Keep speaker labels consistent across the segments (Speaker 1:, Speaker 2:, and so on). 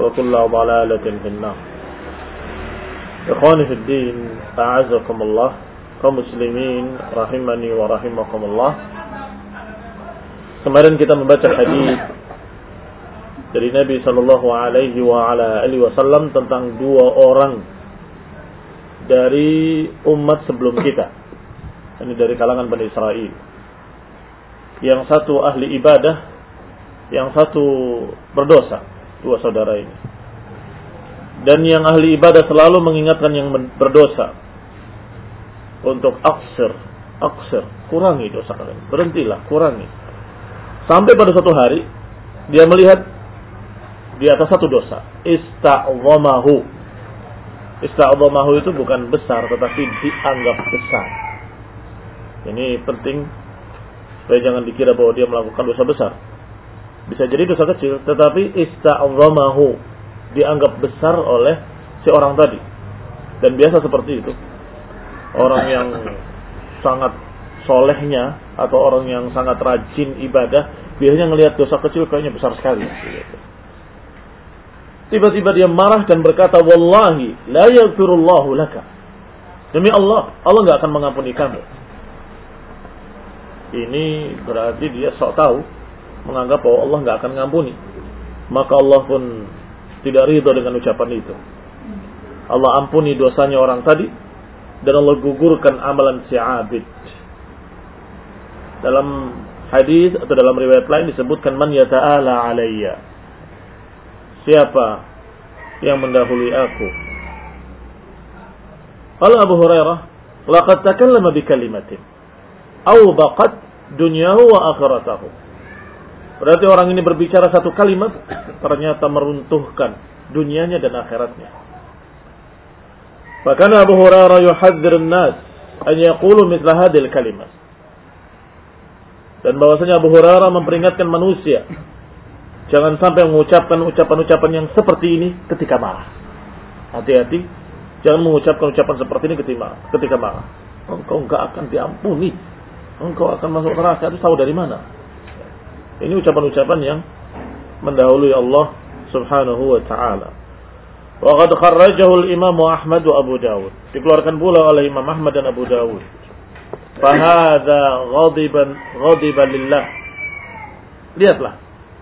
Speaker 1: وكل ضلالة في النار إخواني في الدين أعزكم الله كمسلمين رحمني ورحمكم الله Kemarin kita membaca hadis dari Nabi Shallallahu Alaihi Wasallam tentang dua orang dari umat sebelum kita. Ini dari kalangan Bani Israel yang satu ahli ibadah, yang satu berdosa, dua saudara ini. Dan yang ahli ibadah selalu mengingatkan yang berdosa untuk aksir, aksir, kurangi dosa kalian, berhentilah, kurangi. Sampai pada suatu hari dia melihat di atas satu dosa, ista'zamahu. Ista'zamahu itu bukan besar tetapi dianggap besar. Ini penting Supaya jangan dikira bahwa dia melakukan dosa besar. Bisa jadi dosa kecil, tetapi ista'zamahu dianggap besar oleh si orang tadi. Dan biasa seperti itu. Orang yang sangat solehnya atau orang yang sangat rajin ibadah biasanya ngelihat dosa kecil kayaknya besar sekali. Tiba-tiba dia marah dan berkata, Wallahi, la yaghfirullahu laka. Demi Allah, Allah nggak akan mengampuni kamu ini berarti dia sok tahu menganggap bahwa Allah nggak akan ngampuni. Maka Allah pun tidak ridho dengan ucapan itu. Allah ampuni dosanya orang tadi dan Allah gugurkan amalan si abid. Dalam hadis atau dalam riwayat lain disebutkan man yata'ala alayya. Siapa yang mendahului aku? Kalau Abu Hurairah, laqad takallama bi kalimatin awbaqat dunyahu wa akhiratahu. Berarti orang ini berbicara satu kalimat ternyata meruntuhkan dunianya dan akhiratnya. Bahkan Abu Hurairah yuhadzir nas an yaqulu mithla hadhil kalimat. Dan bahwasanya Abu Hurairah memperingatkan manusia jangan sampai mengucapkan ucapan-ucapan yang seperti ini ketika marah. Hati-hati, jangan mengucapkan ucapan seperti ini ketika ketika marah. Engkau enggak akan diampuni engkau akan masuk neraka itu tahu dari mana? Ini ucapan-ucapan yang mendahului Allah Subhanahu wa taala. Wa qad kharrajahu al-Imam Ahmad wa Abu Dawud. Dikeluarkan pula oleh Imam Ahmad dan Abu Dawud. Fahadha ghadiban ghadiban lillah. Lihatlah,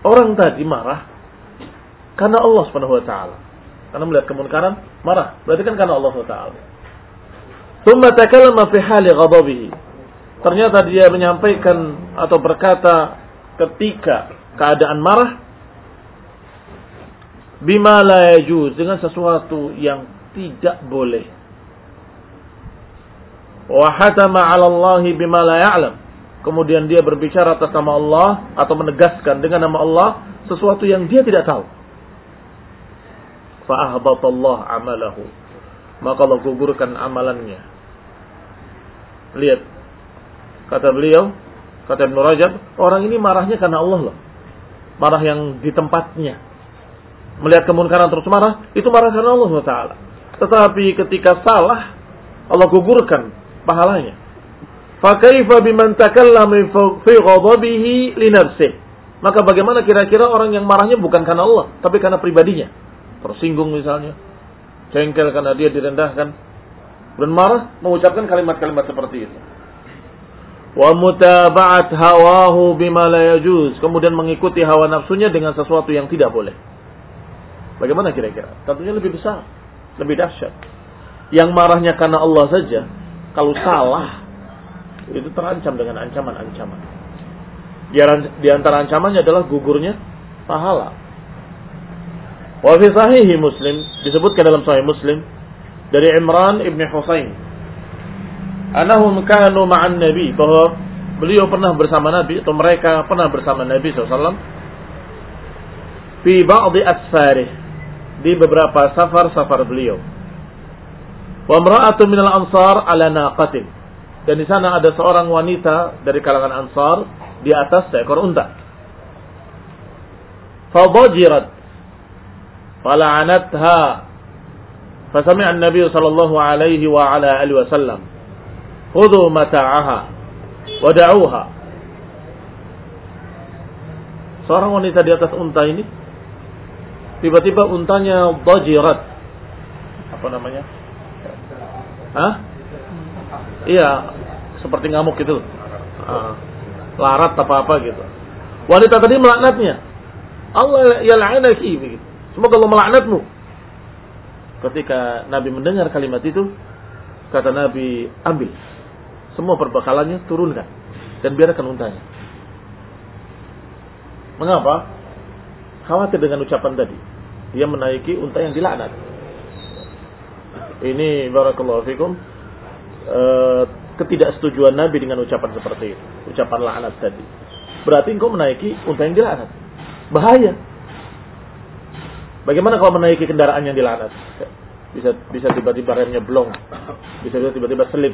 Speaker 1: orang tadi marah karena Allah Subhanahu wa taala. Karena melihat kemunkaran marah. Berarti kan karena Allah Subhanahu wa taala. Thumma takallama fi hali ghadabihi. Ternyata dia menyampaikan atau berkata ketika keadaan marah bima la dengan sesuatu yang tidak boleh. Wa hatama 'ala Allah bima la ya'lam. Kemudian dia berbicara atas nama Allah atau menegaskan dengan nama Allah sesuatu yang dia tidak tahu. Fa Allah amalahu. Maka Allah gugurkan amalannya. Lihat Kata beliau, kata Ibn Rajab, orang ini marahnya karena Allah loh. Marah yang di tempatnya. Melihat kemunkaran terus marah, itu marah karena Allah SWT. Tetapi ketika salah, Allah gugurkan pahalanya. Fakaifa biman fi. Maka bagaimana kira-kira orang yang marahnya bukan karena Allah, tapi karena pribadinya. Tersinggung misalnya. Jengkel karena dia direndahkan. Dan marah mengucapkan kalimat-kalimat seperti itu wa mutaba'at hawahu bima la yajuz. Kemudian mengikuti hawa nafsunya dengan sesuatu yang tidak boleh. Bagaimana kira-kira? Tentunya lebih besar lebih dahsyat. Yang marahnya karena Allah saja kalau salah itu terancam dengan ancaman-ancaman. Di antara ancamannya adalah gugurnya pahala. Wa fi sahih muslim disebutkan dalam sahih muslim dari Imran ibn Husain anahum kanu ma'an nabi bahwa beliau pernah bersama nabi atau mereka pernah bersama nabi SAW fi ba'di asfarih di beberapa safar-safar beliau. Wa imra'atun minal ansar ala naqatin. Dan di sana ada seorang wanita dari kalangan Ansar di atas seekor unta. Fadajirat. Fala'anatha. Fasami'a an-nabi sallallahu alaihi wa ala alihi wasallam. Khudhu mata'aha wada'uha. Seorang wanita di atas unta ini tiba-tiba untanya dajirat. Apa namanya? Hah? Iya, seperti ngamuk gitu. Uh, larat apa apa gitu. Wanita tadi melaknatnya. Allah yal'anaki begitu. Semoga Allah melaknatmu. Ketika Nabi mendengar kalimat itu, kata Nabi, ambil semua perbekalannya turunkan dan biarkan untanya. Mengapa? Khawatir dengan ucapan tadi. Dia menaiki unta yang dilaknat. Ini barakallahu fikum uh, ketidaksetujuan Nabi dengan ucapan seperti itu, ucapan laknat tadi. Berarti engkau menaiki unta yang dilaknat. Bahaya. Bagaimana kalau menaiki kendaraan yang dilaknat? Bisa bisa tiba-tiba remnya blong, bisa tiba-tiba selip,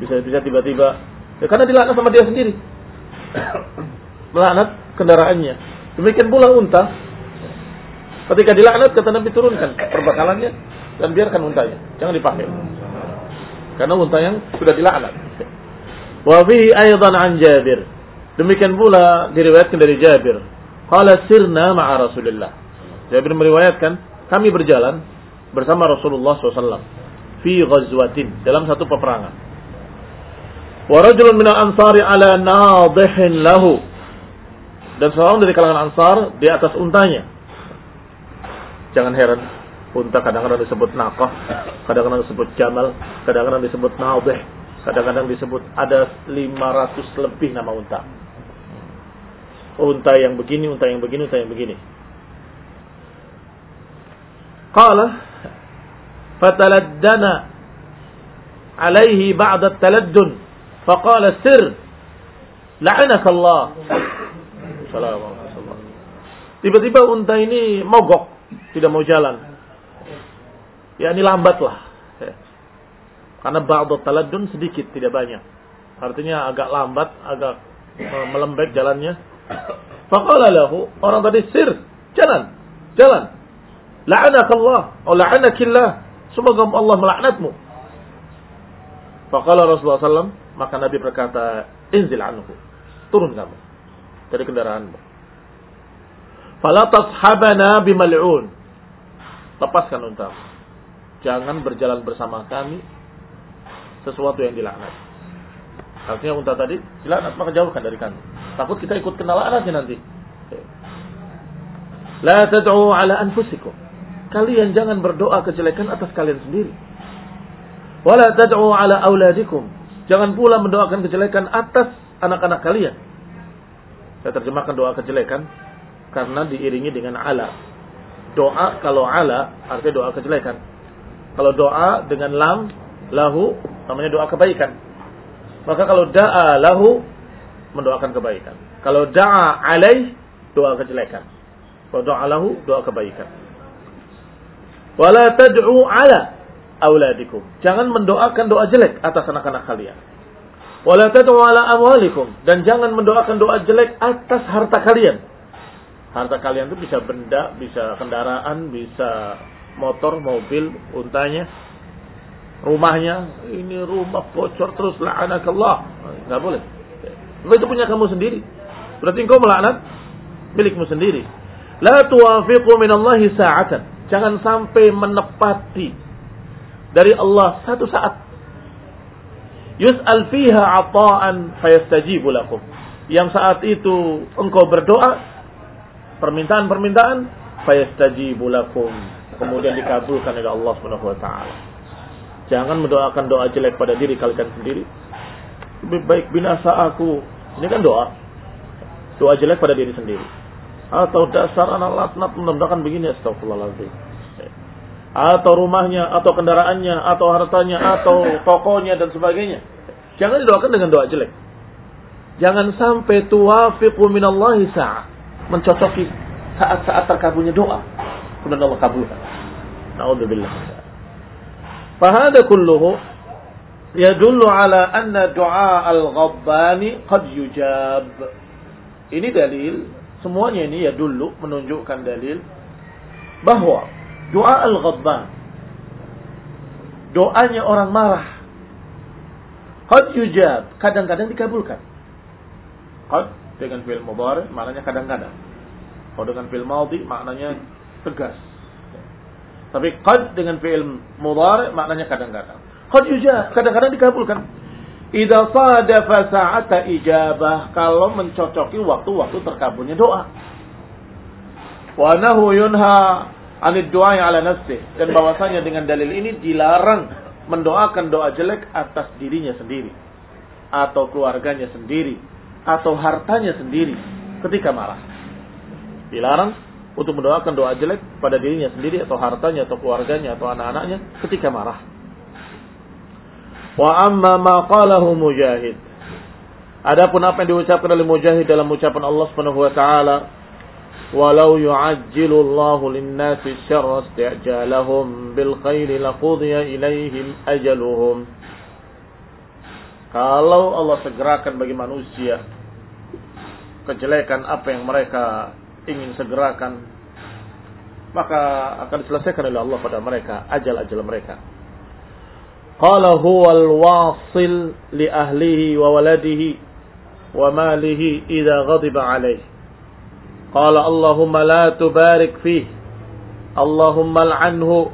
Speaker 1: bisa bisa tiba-tiba ya karena dilaknat sama dia sendiri. Melaknat kendaraannya. Demikian pula unta. Ketika dilaknat kata Nabi turunkan perbekalannya dan biarkan untanya, jangan dipakai. Karena unta yang sudah dilaknat. Wa fihi aidan an Jabir. Demikian pula diriwayatkan dari Jabir. Qala sirna ma'a Rasulillah. Jabir meriwayatkan, kami berjalan bersama Rasulullah SAW. Fi ghazwatin. Dalam satu peperangan. Wa rajulun minal ansari ala nadihin lahu. Dan seorang dari kalangan ansar di atas untanya. Jangan heran Unta kadang-kadang disebut naqah, kadang-kadang disebut jamal, kadang-kadang disebut naudih, kadang-kadang disebut ada 500 lebih nama unta. Unta yang begini, unta yang begini, unta yang begini. Qala fataladdana alaihi ba'da taladdun faqala sir la'anaka Allah. Tiba-tiba unta ini mogok, tidak mau jalan ya ini lambat lah. Ya. Karena ba'du taladun sedikit, tidak banyak. Artinya agak lambat, agak melembek jalannya. Faqala lahu, orang tadi sir, jalan, jalan. La'anakallah, atau la'anakillah. Semoga Allah melaknatmu. Faqala Rasulullah SAW, maka Nabi berkata, inzil anhu. Turun kamu dari kendaraanmu. Fala tashabana bimal'un. Lepaskan untamu jangan berjalan bersama kami sesuatu yang dilaknat. Artinya unta tadi dilaknat maka jauhkan dari kami. Takut kita ikut kena laknatnya nanti. La tad'u ala anfusikum. Kalian jangan berdoa kejelekan atas kalian sendiri. Wala tad'u ala auladikum. Jangan pula mendoakan kejelekan atas anak-anak kalian. Saya terjemahkan doa kejelekan karena diiringi dengan ala. Doa kalau ala artinya doa kejelekan. Kalau doa dengan lam, lahu, namanya doa kebaikan. Maka kalau da'a lahu, mendoakan kebaikan. Kalau da'a alaih, doa kejelekan. Kalau doa lahu, doa kebaikan. Wala tad'u ala auladikum. Jangan mendoakan doa jelek atas anak-anak kalian. Wala amwalikum. Dan jangan mendoakan doa jelek atas harta kalian. Harta kalian itu bisa benda, bisa kendaraan, bisa motor, mobil, untanya, rumahnya, ini rumah bocor terus la'anakallah. Enggak boleh. itu punya kamu sendiri. Berarti engkau melaknat milikmu sendiri. La tuwafiqu minallahi sa'atan. Jangan sampai menepati dari Allah satu saat. Yus'al fiha ata'an fayastajibu lakum. Yang saat itu engkau berdoa permintaan-permintaan fayastajibu lakum kemudian dikabulkan oleh Allah Subhanahu wa taala. Jangan mendoakan doa jelek pada diri kalian sendiri. Lebih baik binasa aku. Ini kan doa. Doa jelek pada diri sendiri. Atau dasar anak laknat mendoakan begini astagfirullahaladzim. Atau rumahnya, atau kendaraannya, atau hartanya, atau tokonya dan sebagainya. Jangan didoakan dengan doa jelek. Jangan sampai tuwafiqu minallahi sa'a. Mencocoki saat-saat terkabulnya doa. Kemudian Allah kabulkan. Naudzubillah. Fahada kulluhu yadullu ala anna du'a al-ghabbani qad yujab. Ini dalil, semuanya ini ya dulu menunjukkan dalil bahwa doa al-ghabban doanya orang marah qad yujab, kadang-kadang dikabulkan. Qad dengan fi'il mudhari maknanya kadang-kadang. Kalau dengan fi'il madhi maknanya tegas. Tapi qad dengan fi'il mudhari maknanya kadang-kadang. Qad yujab, kadang-kadang dikabulkan. Idza sadafa sa'ata ijabah kalau mencocoki waktu-waktu terkabulnya doa. Wa nahu yunha anid doa ala nafsi dan bahwasanya dengan dalil ini dilarang mendoakan doa jelek atas dirinya sendiri atau keluarganya sendiri atau hartanya sendiri ketika marah. Dilarang untuk mendoakan doa jelek pada dirinya sendiri atau hartanya atau keluarganya atau anak-anaknya ketika marah. Wa amma ma qalahu Mujahid. Adapun apa yang diucapkan oleh Mujahid dalam ucapan Allah Subhanahu wa taala, "Walau yu'ajjilu Allahu lin-nasi syarra isti'jalahum bil khairi laqudiya ilaihim ajaluhum." Kalau Allah segerakan bagi manusia kejelekan apa yang mereka ingin segerakan, maka akan diselesaikan oleh Allah pada mereka ajal-ajal mereka. Qala huwal wasil li ahlihi wa waladihi wa malihi idza ghadiba alaih. Qala Allahumma la tubarik fih. Allahumma al'anhu.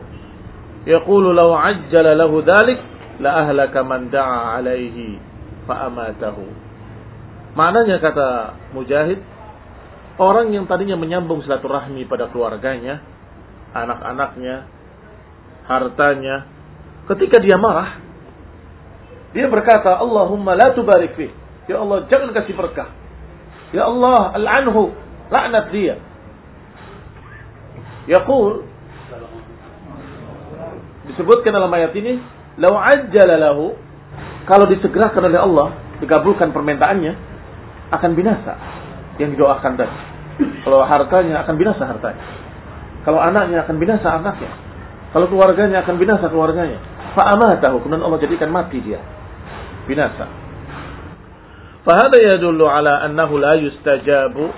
Speaker 1: Yaqulu law ajjala lahu dhalik la ahlaka man da'a alaihi fa amatahu. Maknanya kata Mujahid, orang yang tadinya menyambung silaturahmi pada keluarganya, anak-anaknya, hartanya, ketika dia marah, dia berkata, Allahumma la tubarik fih. Ya Allah, jangan kasih berkah. Ya Allah, al'anhu, laknat dia. Yaqul, disebutkan dalam ayat ini, Lau ajjala lahu, kalau disegerakan oleh Allah, dikabulkan permintaannya, akan binasa yang didoakan tadi. Kalau hartanya akan binasa hartanya. Kalau anaknya akan binasa anaknya. Kalau keluarganya akan binasa keluarganya. Fa'amatahu, kemudian Allah jadikan mati dia. Binasa. Fahada yadullu ala annahu la yustajabu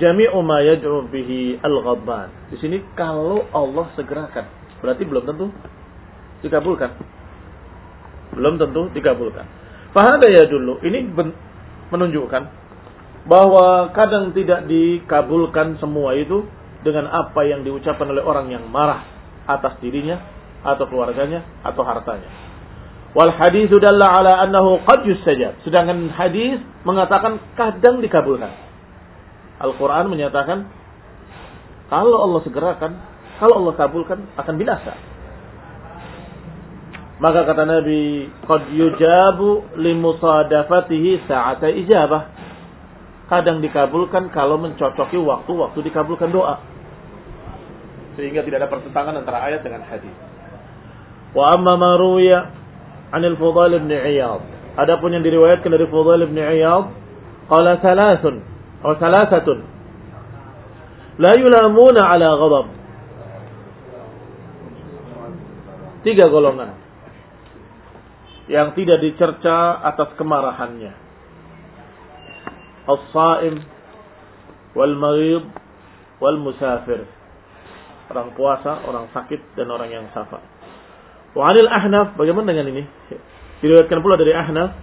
Speaker 1: jami'u ma yad'u bihi al-ghabban. Di sini kalau Allah segerakan, berarti belum tentu dikabulkan. Belum tentu dikabulkan. Fahada ya dulu. Ini menunjukkan bahwa kadang tidak dikabulkan semua itu dengan apa yang diucapkan oleh orang yang marah atas dirinya atau keluarganya atau hartanya. Wal hadis dalla ala annahu qad yustajab. Sedangkan hadis mengatakan kadang dikabulkan. Al-Qur'an menyatakan kalau Allah segerakan, kalau Allah kabulkan akan binasa. Maka kata Nabi, qad yujabu limusadafatihi sa'ata ijabah. Kadang dikabulkan kalau mencocoki waktu-waktu dikabulkan doa. Sehingga tidak ada pertentangan antara ayat dengan hadis. Wa amma ma ruwiya anil Fudail ibn Iyad. Adapun yang diriwayatkan dari Fudail ibn Iyad, qala thalathun atau thalathatun la yulamuna ala ghadab. Tiga golongan yang tidak dicerca atas kemarahannya. As-saim wal marid wal musafir. Orang puasa, orang sakit dan orang yang safar. Wa 'anil Ahnaf, bagaimana dengan ini? Diriwayatkan pula dari Ahnaf,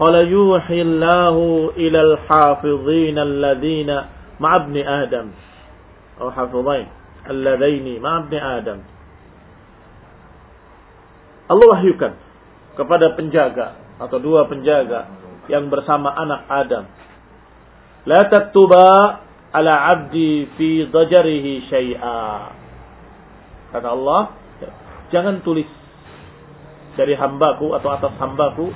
Speaker 1: qala yuhillahu ila al-hafizin alladziina ma'a ibni Adam. Atau hafizain alladziini ma'a ibni Adam. Allah wahyukan kepada penjaga atau dua penjaga yang bersama anak Adam. La tattuba ala abdi fi dajarihi syai'a. Kata Allah, jangan tulis dari hambaku atau atas hambaku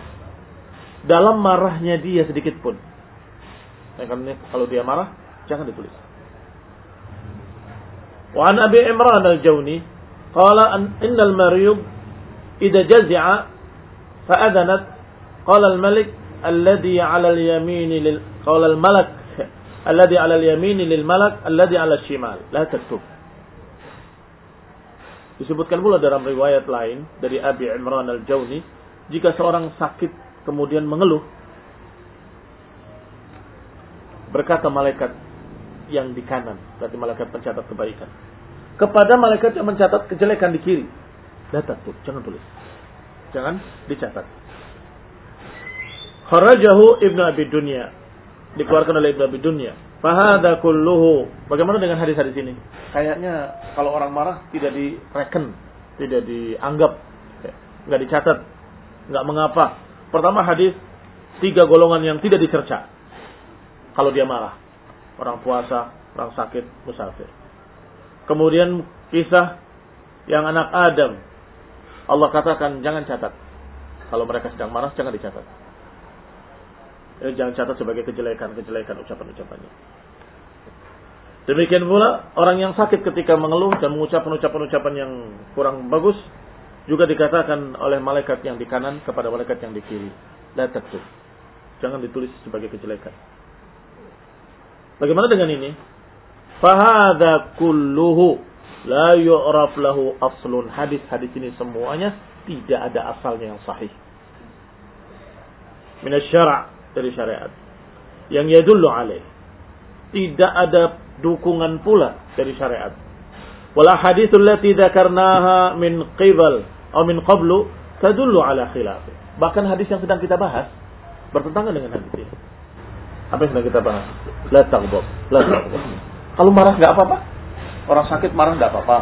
Speaker 1: dalam marahnya dia sedikit pun. Ya, karena kalau dia marah, jangan ditulis. Wa an Abi Imran al-Jawni qala an innal maryub idza jazi'a fa adanat qala al-malik alladhi 'ala al-yamin lil qala al-malak alladhi 'ala al-yamin lil malak alladhi 'ala al-shimal la taktub Disebutkan pula dalam riwayat lain dari Abi Imran al-Jawni jika seorang sakit kemudian mengeluh, berkata malaikat yang di kanan, berarti malaikat pencatat kebaikan. Kepada malaikat yang mencatat kejelekan di kiri. Data tuh, jangan tulis. Jangan dicatat. Kharajahu Ibnu Abi Dunya. Dikeluarkan oleh Ibnu Abi Dunya. Fahada kulluhu. Bagaimana dengan hadis-hadis ini? Kayaknya kalau orang marah tidak direken, tidak dianggap, nggak dicatat, nggak mengapa. Pertama hadis tiga golongan yang tidak dicerca. Kalau dia marah, orang puasa, orang sakit, musafir. Kemudian kisah yang anak Adam. Allah katakan jangan catat. Kalau mereka sedang marah jangan dicatat eh, jangan catat sebagai kejelekan-kejelekan ucapan-ucapannya. Demikian pula orang yang sakit ketika mengeluh dan mengucapkan ucapan-ucapan yang kurang bagus juga dikatakan oleh malaikat yang di kanan kepada malaikat yang di kiri. La taktub. Jangan ditulis sebagai kejelekan. Bagaimana dengan ini? Fahada kulluhu la yu'raf lahu aslun. Hadis-hadis ini semuanya tidak ada asalnya yang sahih. Minasyara' dari syariat yang yadullu alaih. Tidak ada dukungan pula dari syariat. Wal ahaditsul lati dzakarnaha min qibal atau min qablu tadullu ala khilaf. Bahkan hadis yang sedang kita bahas bertentangan dengan hadis ini. Apa yang sedang kita bahas? La taghdab, la. Kalau marah nggak apa-apa. Orang sakit marah nggak apa-apa.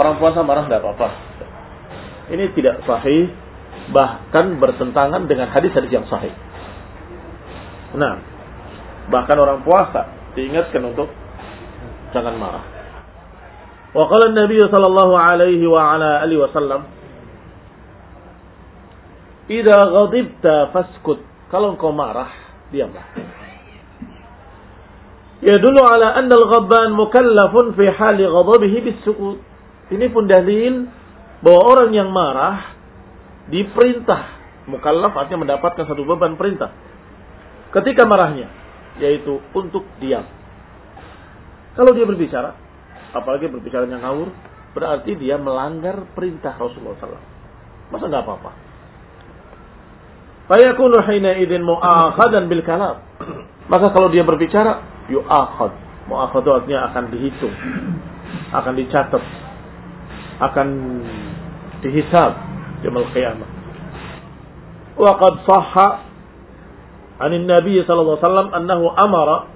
Speaker 1: Orang puasa marah nggak apa-apa. Ini tidak sahih, bahkan bertentangan dengan hadis-hadis yang sahih. Nah, bahkan orang puasa diingatkan untuk jangan marah. Qala Nabi sallallahu alaihi wa ala alihi wasallam Idza ghadibta faskut. Kalau engkau marah, diamlah. Dulu ala anna al-ghabban mukallafun fi hali ghadabihi bis-sukut. Ini pun dalil bahwa orang yang marah diperintah mukallaf artinya mendapatkan satu beban perintah ketika marahnya, yaitu untuk diam. Kalau dia berbicara, apalagi berbicara yang ngawur, berarti dia melanggar perintah Rasulullah SAW. Masa nggak apa-apa? Fayakunu hina idin mu'akhad dan bil kalam. Maka kalau dia berbicara, yu'akhad. Mu'akhad itu artinya akan dihitung. Akan dicatat. Akan dihisab. Jamal qiyamah. Wa qad sahha anin Nabi sallallahu alaihi wasallam annahu amara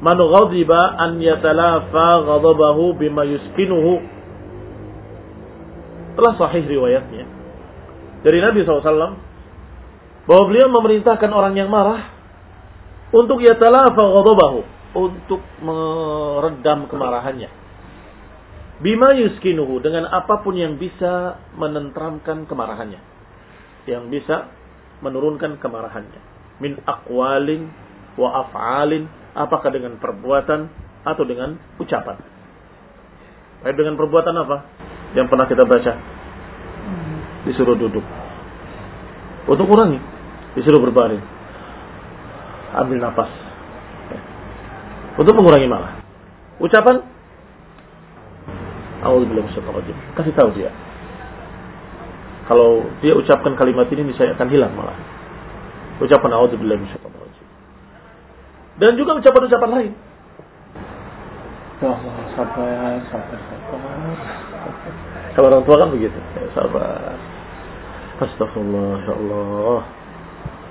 Speaker 1: man ghadiba an yatalafa ghadabahu bima yuskinuhu. Telah sahih riwayatnya. Dari Nabi SAW bahwa beliau memerintahkan orang yang marah untuk yatalafa ghadabahu untuk meredam kemarahannya. Bima yuskinuhu dengan apa pun yang bisa menentramkan kemarahannya. Yang bisa menurunkan kemarahannya. Min akwalin wa af'alin apakah dengan perbuatan atau dengan ucapan? Baik dengan perbuatan apa? Yang pernah kita baca. Disuruh duduk. Untuk kurangi disuruh berbaring. Ambil nafas untuk mengurangi malah ucapan? Alhamdulillah kasih tahu dia. Kalau dia ucapkan kalimat ini saya akan hilang malah Ucapan auzubillahi minasyaitonir rajim. Dan juga ucapan-ucapan lain. Ya Allah, sabar, sabar, sabar. Kalau orang tua kan begitu, ya, sabar. Astagfirullah, ya Allah.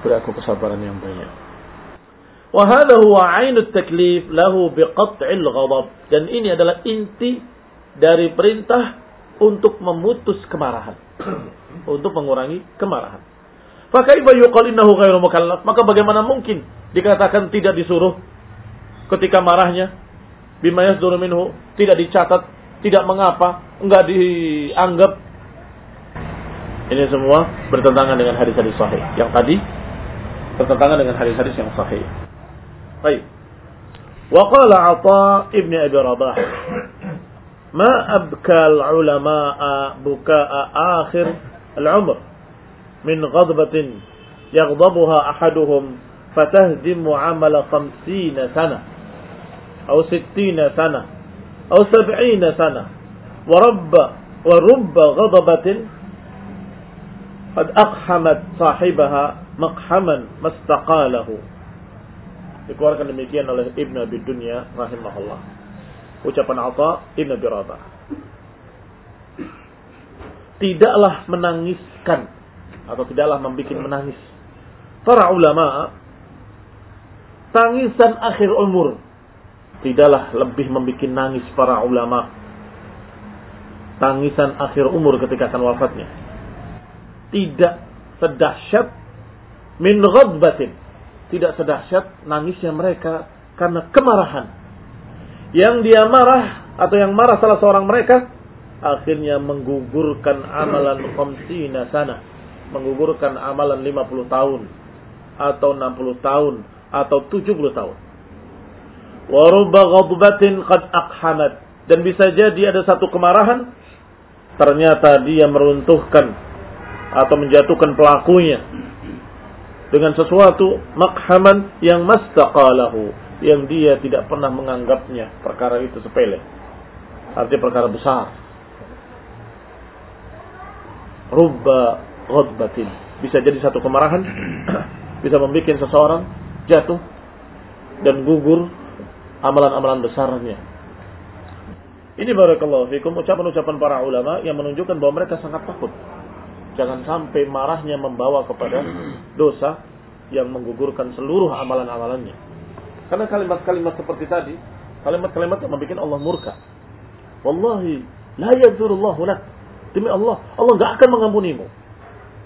Speaker 1: Beri aku kesabaran yang banyak. Wahada huwa ainut taklif lahu biqat'il ghadab. Dan ini adalah inti dari perintah untuk memutus kemarahan. untuk mengurangi kemarahan. Fakaifa yuqal innahu ghairu mukallaf? Maka bagaimana mungkin dikatakan tidak disuruh ketika marahnya bima yasduru minhu tidak dicatat, tidak mengapa, enggak dianggap. Ini semua bertentangan dengan hadis-hadis sahih. Yang tadi bertentangan dengan hadis-hadis yang sahih. Baik. Wa qala Atha ibn Abi Rabah Ma abkal ulama'a buka'a akhir al-umr من غضبة يغضبها أحدهم فتهدم عمل خمسين sana atau ستين sana atau سبعين sana ورب ورب غضبة قد أقحمت صاحبها مقحما mastaqalahu dikeluarkan demikian oleh Ibn Abi Dunya rahimahullah. Ucapan Atha Ibn Abi Rabah. Tidaklah menangiskan atau tidaklah membuat menangis. Para ulama tangisan akhir umur. Tidaklah lebih membuat nangis para ulama. Tangisan akhir umur ketika akan wafatnya. Tidak sedahsyat min ghadbatin. Tidak sedahsyat nangisnya mereka karena kemarahan. Yang dia marah atau yang marah salah seorang mereka akhirnya menggugurkan amalan khamsina sana. Menggugurkan amalan 50 tahun atau 60 tahun atau 70 tahun. Waruba ghadbatin qad aqhamat. Dan bisa jadi ada satu kemarahan ternyata dia meruntuhkan atau menjatuhkan pelakunya dengan sesuatu makhaman yang mastaqalahu yang dia tidak pernah menganggapnya perkara itu sepele. Artinya perkara besar. Rubba ghadbatin. Bisa jadi satu kemarahan bisa membuat seseorang jatuh dan gugur amalan-amalan besarnya ini barakallahu fikum ucapan-ucapan para ulama yang menunjukkan bahwa mereka sangat takut Jangan sampai marahnya membawa kepada dosa yang menggugurkan seluruh amalan-amalannya. Karena kalimat-kalimat seperti tadi, kalimat-kalimat yang membuat Allah murka. Wallahi, la yadzurullahu lak. Demi Allah, Allah nggak akan mengampunimu.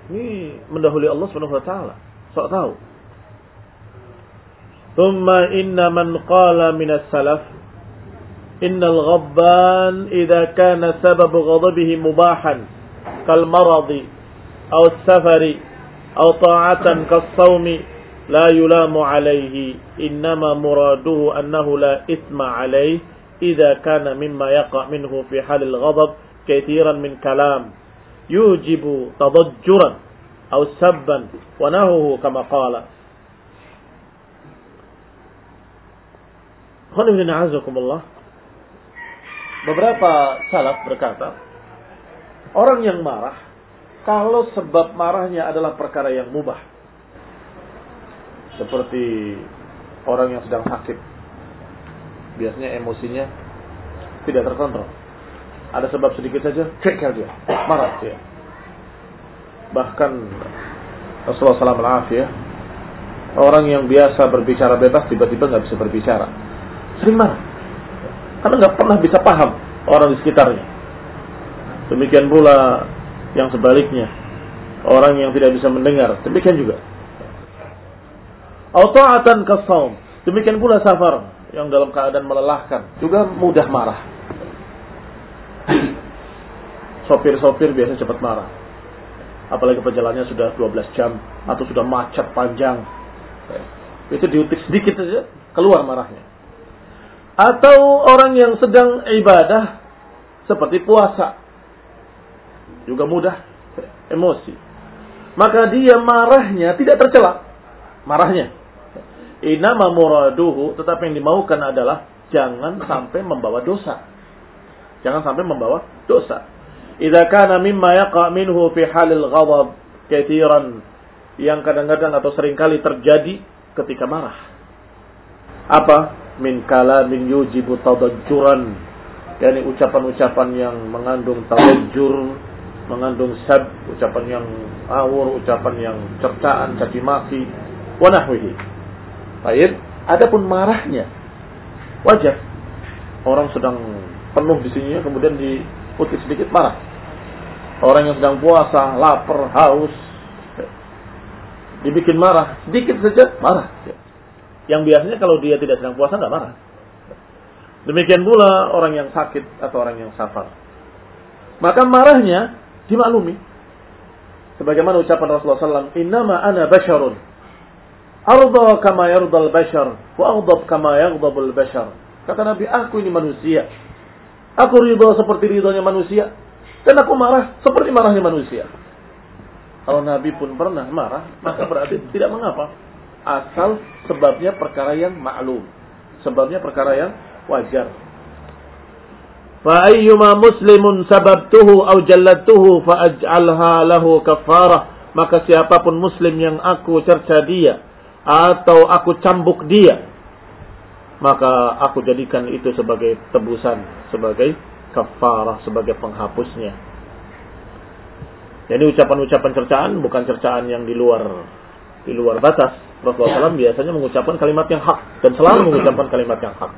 Speaker 1: Ini mendahului Allah. Sok tahu. Inna man qala min as-salaf innal ghabban idza kana sababu ghadabihi mubahan kal maradi أو السفر أو طاعة كالصوم لا يلام عليه إنما مراده أنه لا إثم عليه إذا كان مما يقع منه في حال الغضب كثيرا من كلام يوجب تضجرا أو سبا ونهوه كما قال. Beberapa salaf berkata, orang yang marah kalau sebab marahnya adalah perkara yang mubah. Seperti orang yang sedang sakit. Biasanya emosinya tidak terkontrol. Ada sebab sedikit saja, cekal dia, marah dia. Bahkan Rasulullah SAW ya, orang yang biasa berbicara bebas tiba-tiba nggak bisa berbicara. Sering. Karena nggak pernah bisa paham orang di sekitarnya. Demikian pula yang sebaliknya. Orang yang tidak bisa mendengar. Demikian juga. Auta'atan kasaum demikian pula safar yang dalam keadaan melelahkan juga mudah marah. Sopir-sopir biasanya cepat marah. Apalagi perjalanannya sudah 12 jam atau sudah macet panjang. Itu diutik sedikit saja keluar marahnya atau orang yang sedang ibadah seperti puasa juga mudah emosi. Maka dia marahnya tidak tercela. Marahnya. Inama muraduhu, tetapi yang dimaukan adalah jangan sampai membawa dosa. Jangan sampai membawa dosa. Idza kana mimma yaqa minhu fi halil ghadab katiran yang kadang-kadang atau sering kali terjadi ketika marah. Apa? Min kalamin yujibu tadajjuran. Yani ucapan-ucapan yang mengandung tadajjur, mengandung sab, ucapan yang awur, ucapan yang cercaan, caci maki, wanahwihi. Baik, adapun marahnya wajar. Orang sedang penuh di sini kemudian diputih sedikit marah. Orang yang sedang puasa, lapar, haus, dibikin marah, sedikit saja marah. Yang biasanya kalau dia tidak sedang puasa nggak marah. Demikian pula orang yang sakit atau orang yang safar. Maka marahnya dimaklumi. Sebagaimana ucapan Rasulullah SAW, Innama ana basharun. Arda kama yardal bashar. Wa aghdab kama yaghdabul bashar. Kata Nabi, aku ini manusia. Aku ridho seperti ridhonya manusia. Dan aku marah seperti marahnya manusia. Kalau Nabi pun pernah marah, maka berarti tidak mengapa. Asal sebabnya perkara yang maklum. Sebabnya perkara yang wajar. Fa ayyuma muslimun sababtuhu aw jallatuhu fa aj'alha lahu kafarah. Maka siapa pun muslim yang aku cerca dia atau aku cambuk dia, maka aku jadikan itu sebagai tebusan, sebagai kafarah, sebagai penghapusnya. Jadi ucapan-ucapan cercaan bukan cercaan yang di luar di luar batas. Rasulullah SAW biasanya mengucapkan kalimat yang hak dan selalu mengucapkan kalimat yang hak.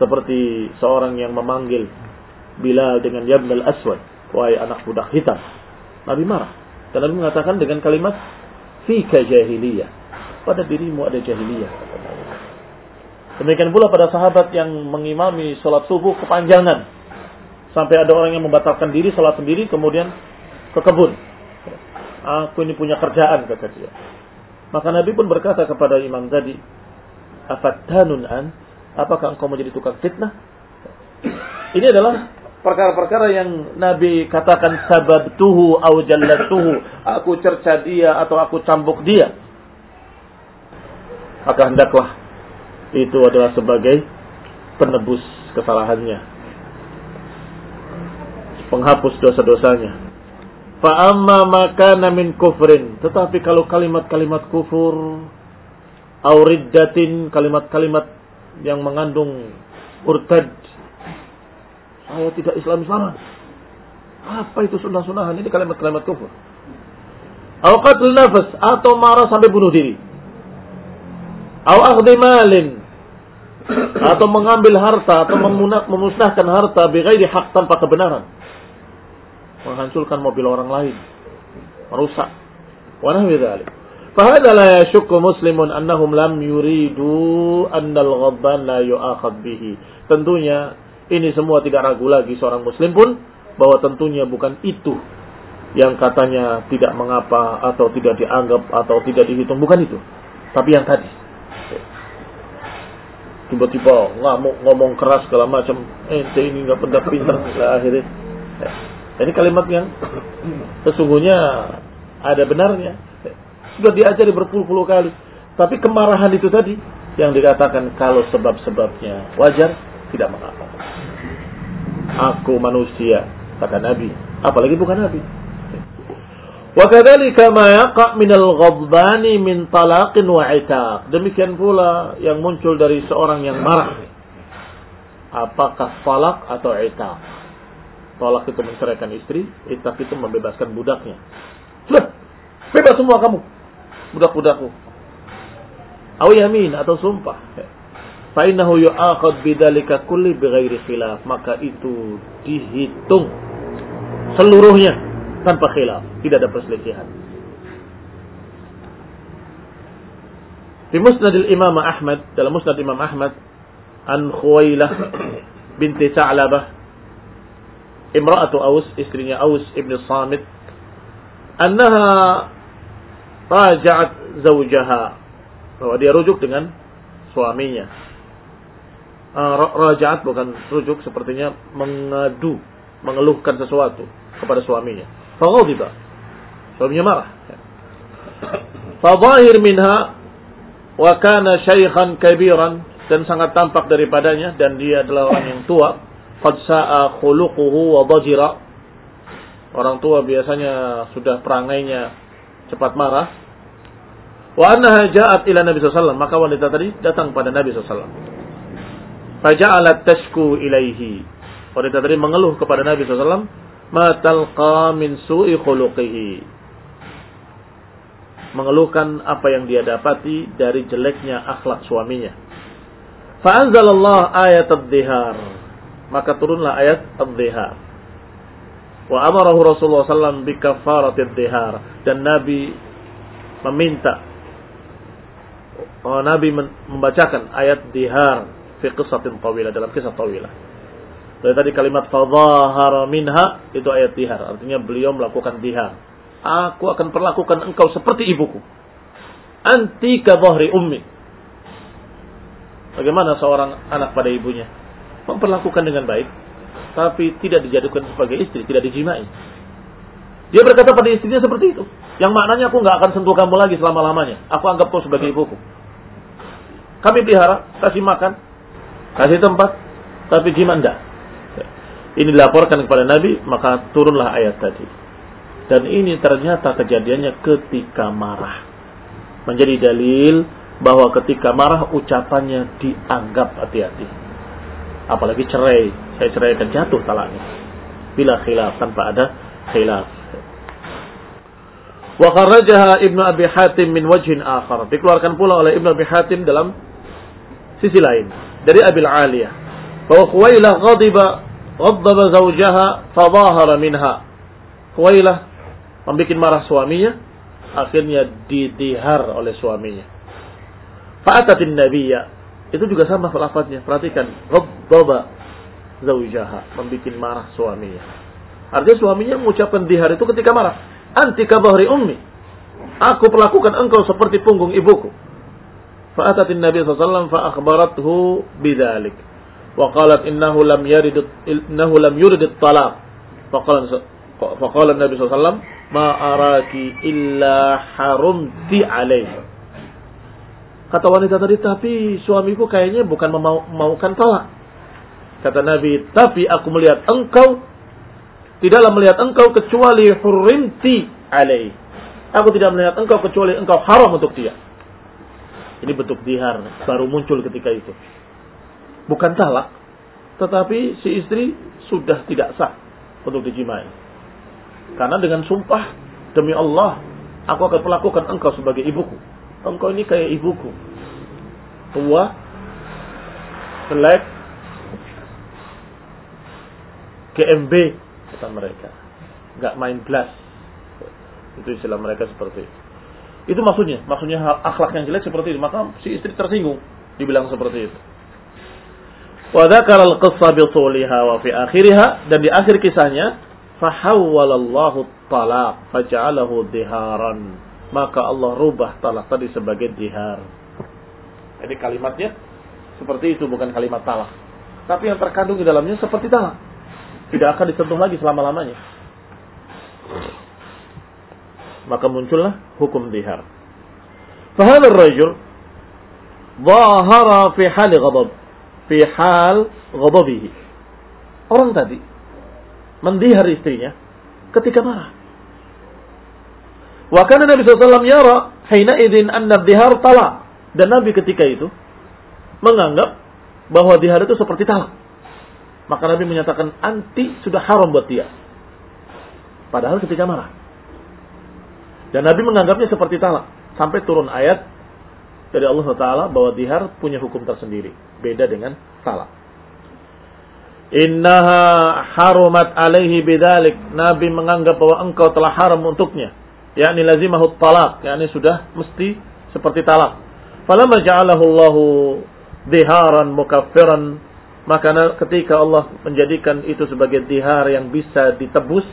Speaker 1: Seperti seorang yang memanggil Bilal dengan Yabn al-Aswad, wahai anak budak hitam. Nabi marah. Dan Nabi mengatakan dengan kalimat fika jahiliyah. Pada dirimu ada jahiliyah. Demikian pula pada sahabat yang mengimami sholat subuh kepanjangan. Sampai ada orang yang membatalkan diri sholat sendiri kemudian ke kebun. Aku ini punya kerjaan kata dia. Maka Nabi pun berkata kepada imam tadi, Afattanun an, apakah engkau menjadi tukang fitnah? Ini adalah perkara-perkara yang Nabi katakan sabab tuhu au tuhu, aku cerca dia atau aku cambuk dia. Maka hendaklah itu adalah sebagai penebus kesalahannya. Penghapus dosa-dosanya. Fa'amma maka namin kufrin. Tetapi kalau kalimat-kalimat kufur, auriddatin, kalimat-kalimat yang mengandung urtad. Saya tidak Islam Islam. Apa itu sunnah-sunnahan? Ini kalimat-kalimat kufur. Awqatul nafas atau marah sampai bunuh diri. Akhdi malin atau mengambil harta atau memusnahkan harta bighairi hak tanpa kebenaran menghancurkan mobil orang lain, merusak. Wa nahwi dzalik. La yashukku muslimun annahum lam yuridu ghadban la yu'akhad bihi. Tentunya ini semua tidak ragu lagi seorang muslim pun bahwa tentunya bukan itu yang katanya tidak mengapa atau tidak dianggap atau tidak dihitung. Bukan itu. Tapi yang tadi. Tiba-tiba ngamuk ngomong keras segala macam. Eh ini nggak pintar pintar. Akhirnya ini kalimat yang sesungguhnya ada benarnya. Sudah diajari berpuluh-puluh kali. Tapi kemarahan itu tadi yang dikatakan kalau sebab-sebabnya wajar tidak mengapa. Aku manusia kata Nabi, apalagi bukan Nabi. Ma yaqa' min al-ghadbani min talaqin wa itaq. Demikian pula yang muncul dari seorang yang marah. Apakah falak atau itaq? Tolak itu menceraikan istri, itak itu membebaskan budaknya. Sudah, bebas semua kamu. Budak-budakku. Aw yamin atau sumpah. Fa'innahu yu'aqad bidalika kulli bighairi khilaf. Maka itu dihitung seluruhnya tanpa khilaf. Tidak ada perselisihan. Di Musnadil Imam Ahmad, dalam Musnad Imam Ahmad, an Khuwailah binti Sa'labah imra'atu Aus, istrinya Aus ibn Samit, annaha raja'at zawjaha. Bahwa dia rujuk dengan suaminya. Uh, raja'at bukan rujuk, sepertinya mengadu, mengeluhkan sesuatu kepada suaminya. Faghadiba. Suaminya marah. Fadhahir minha wa kana syaikhan kabiran dan sangat tampak daripadanya dan dia adalah orang yang tua qad khuluquhu wa dajira. Orang tua biasanya sudah perangainya cepat marah. Wa annaha ja'at ila Nabi sallallahu maka wanita tadi datang pada Nabi sallallahu Faja'alat tashku ilaihi. Wanita tadi mengeluh kepada Nabi sallallahu ma talqa min su'i khuluqihi. Mengeluhkan apa yang dia dapati dari jeleknya akhlak suaminya. Fa'anzalallah ayat ad-dihar maka turunlah ayat ad-dhihar. Wa amarahu Rasulullah sallallahu bi kafaratid dhihar dan Nabi meminta oh, Nabi membacakan ayat dhihar fi qissatin tawilah dalam kisah tawilah. Dari tadi kalimat fadhahara minha itu ayat dhihar, artinya beliau melakukan dhihar. Aku akan perlakukan engkau seperti ibuku. Anti ka ummi. Bagaimana seorang anak pada ibunya? Memperlakukan dengan baik, tapi tidak dijadikan sebagai istri, tidak dijimai. Dia berkata pada istrinya seperti itu. Yang maknanya aku nggak akan sentuh kamu lagi selama-lamanya. Aku anggap kau sebagai ibuku. Kami pelihara, kasih makan, kasih tempat, tapi jima enggak. Ini dilaporkan kepada Nabi, maka turunlah ayat tadi. Dan ini ternyata kejadiannya ketika marah. Menjadi dalil bahwa ketika marah ucapannya dianggap hati-hati. Apalagi cerai, saya ceraikan jatuh talaknya. Bila khilaf tanpa ada khilaf. Wa kharrajaha Ibnu Abi Hatim min wajhin akhar. Dikeluarkan pula oleh Ibnu Abi Hatim dalam sisi lain dari Abil Aliyah bahwa Khuwailah ghadiba ghadaba zawjaha fadhahara minha. Khuwailah membuat marah suaminya akhirnya didihar oleh suaminya. Fa'atatin nabiyya itu juga sama lafaznya. Perhatikan ghadaba zawjaha membuat marah suaminya. Artinya suaminya mengucapkan dihar itu ketika marah anti kabahri ummi. Aku perlakukan engkau seperti punggung ibuku. Fa'atatin Nabi SAW fa'akhbarathu bidhalik. Wa qalat innahu lam yarid innahu lam yurid talaq. Faqala faqala Nabi SAW ma araki illa harumti alaih. Kata wanita tadi, tapi suamiku kayaknya bukan memaukan talak. Kata Nabi, tapi aku melihat engkau Tidaklah melihat engkau kecuali hurimti alaih. Aku tidak melihat engkau kecuali engkau haram untuk dia. Ini bentuk dihar baru muncul ketika itu. Bukan talak, tetapi si istri sudah tidak sah untuk dijimai. Karena dengan sumpah demi Allah, aku akan perlakukan engkau sebagai ibuku. Engkau ini kayak ibuku. Tua, jelek, KMB, kata mereka. Nggak main blast. Itu istilah mereka seperti itu. Itu maksudnya. Maksudnya akhlak yang jelek seperti itu. Maka si istri tersinggung. Dibilang seperti itu. Wa dzakara al-qissa bi wa fi akhiriha dan di akhir kisahnya fahawwalallahu talaq faj'alahu diharan. Maka Allah rubah talak tadi sebagai dihar. Jadi kalimatnya seperti itu bukan kalimat talak. Tapi yang terkandung di dalamnya seperti talak tidak akan disentuh lagi selama-lamanya. Maka muncullah hukum dihar. Fahal rajul zahara fi hal ghadab fi hal ghadabihi. Orang tadi mendihar istrinya ketika marah. Wa kana Nabi SAW yara hina idzin anna dihar talak. Dan Nabi ketika itu menganggap bahwa dihar itu seperti talak. Maka Nabi menyatakan anti sudah haram buat dia. Padahal ketika marah. Dan Nabi menganggapnya seperti talak. Sampai turun ayat dari Allah Taala bahwa dihar punya hukum tersendiri. Beda dengan talak. Innaha harumat alaihi bidalik. Nabi menganggap bahwa engkau telah haram untuknya. Yakni lazimahut talak. yakni sudah mesti seperti talak. Falamma ja'alahu Allahu diharan mukaffiran maka ketika Allah menjadikan itu sebagai dihar yang bisa ditebus,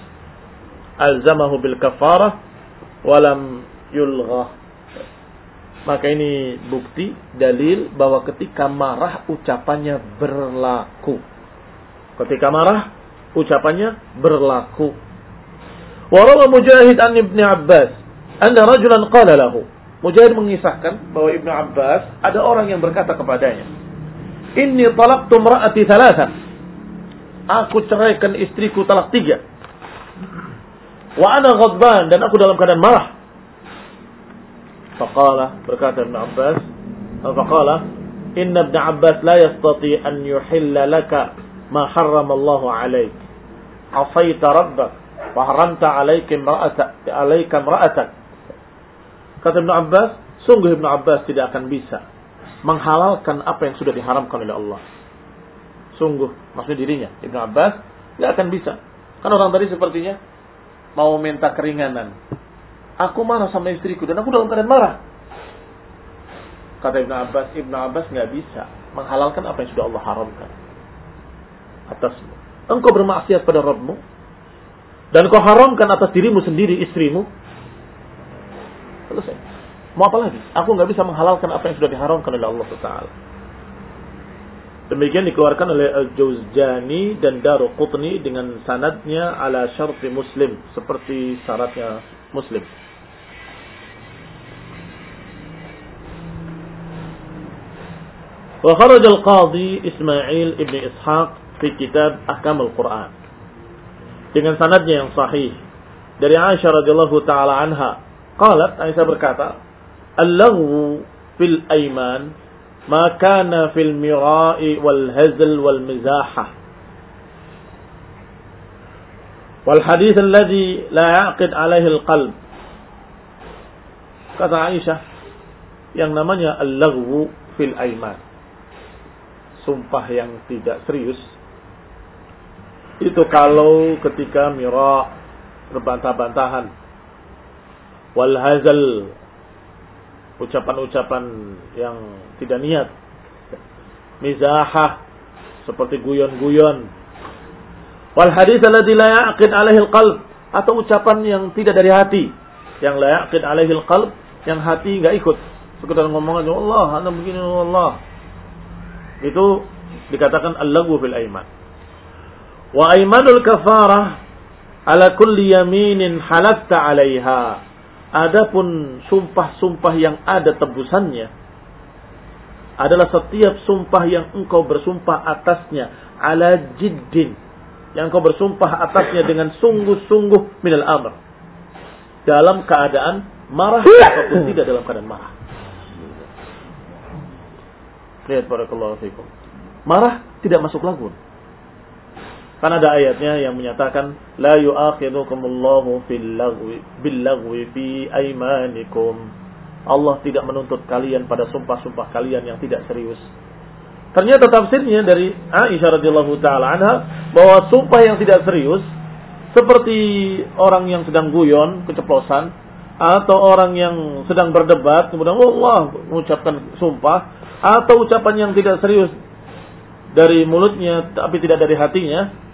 Speaker 1: alzamahu bil kafarah walam yulghah. Maka ini bukti dalil bahwa ketika marah ucapannya berlaku. Ketika marah ucapannya berlaku. Warawa Mujahid an Ibn Abbas anna rajulan qala lahu. Mujahid mengisahkan bahwa Ibnu Abbas ada orang yang berkata kepadanya, Inni talaqtu mra'ati thalatha. Aku ceraikan istriku talak tiga. Wa ana ghadban dan aku dalam keadaan marah. Faqala berkata Ibn Abbas, faqala inna Ibn Abbas la yastati an yuhilla laka ma Allah. Asaita rabbak wa haramta 'alaika imra'atak 'alaika imra'atak. Kata Ibn Abbas, sungguh Ibn Abbas tidak akan bisa menghalalkan apa yang sudah diharamkan oleh Allah. Sungguh, maksudnya dirinya, Ibn Abbas, nggak akan bisa. Kan orang tadi sepertinya mau minta keringanan. Aku marah sama istriku dan aku dalam keadaan marah. Kata Ibn Abbas, Ibn Abbas nggak bisa menghalalkan apa yang sudah Allah haramkan atasmu. Engkau bermaksiat pada Rabbmu dan kau haramkan atas dirimu sendiri istrimu. Selesai. Mau apa lagi? Aku nggak bisa menghalalkan apa yang sudah diharamkan oleh Allah Taala. Demikian dikeluarkan oleh Al-Jauzjani dan Daruqutni dengan sanadnya ala syarti Muslim seperti syaratnya Muslim. Kharaja al-Qadhi Ismail ibn Ishaq fi kitab Ahkam Al-Quran. Dengan sanadnya yang sahih. Dari Aisyah radhiyallahu taala anha. Qalat Aisyah berkata, "Al-laghwu fil aiman ma kana fil mira'i wal hazl wal mizahah." Wal hadis alladhi la yaqid alaihi al-qalb. Kata Aisyah, yang namanya al-laghwu fil aiman. Sumpah yang tidak serius itu kalau ketika mira berbantah-bantahan wal ucapan-ucapan yang tidak niat. Mizahah seperti guyon-guyon. Wal hadis alladhi la yaqid alaihi alqalb atau ucapan yang tidak dari hati. Yang la yaqid alaihi alqalb yang hati enggak ikut. Sekedar ngomong aja Allah ana begini Allah. Itu dikatakan al-lagwu fil aiman Wa aimanul kafarah ala kulli yaminin halatta 'alaiha. Adapun sumpah-sumpah yang ada tebusannya adalah setiap sumpah yang engkau bersumpah atasnya ala jiddin yang engkau bersumpah atasnya dengan sungguh-sungguh minal amr dalam keadaan marah ataupun tidak dalam keadaan marah. Lihat barakallahu fikum. Marah tidak masuk lagun. Karena ada ayatnya yang menyatakan la yu'akhidukumullahu fil lagwi bil lagwi fi aymanikum. Allah tidak menuntut kalian pada sumpah-sumpah kalian yang tidak serius. Ternyata tafsirnya dari Aisyah radhiyallahu taala anha bahwa sumpah yang tidak serius seperti orang yang sedang guyon, keceplosan atau orang yang sedang berdebat kemudian Allah mengucapkan sumpah atau ucapan yang tidak serius dari mulutnya tapi tidak dari hatinya